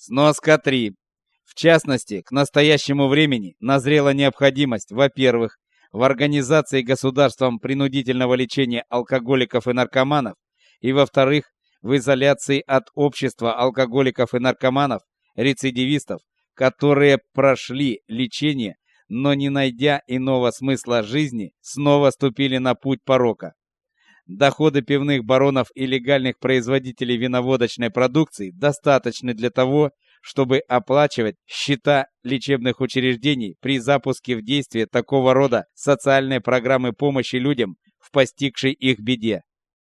Сноска 3. В частности, к настоящему времени назрела необходимость, во-первых, в организации государством принудительного лечения алкоголиков и наркоманов, и во-вторых, в изоляции от общества алкоголиков и наркоманов, рецидивистов, которые прошли лечение, но не найдя иного смысла жизни, снова ступили на путь порока. Доходы пивных баронов и легальных производителей виноводочной продукции достаточны для того, чтобы оплачивать счета лечебных учреждений при запуске в действие такого рода социальной программы помощи людям в постигшей их беде.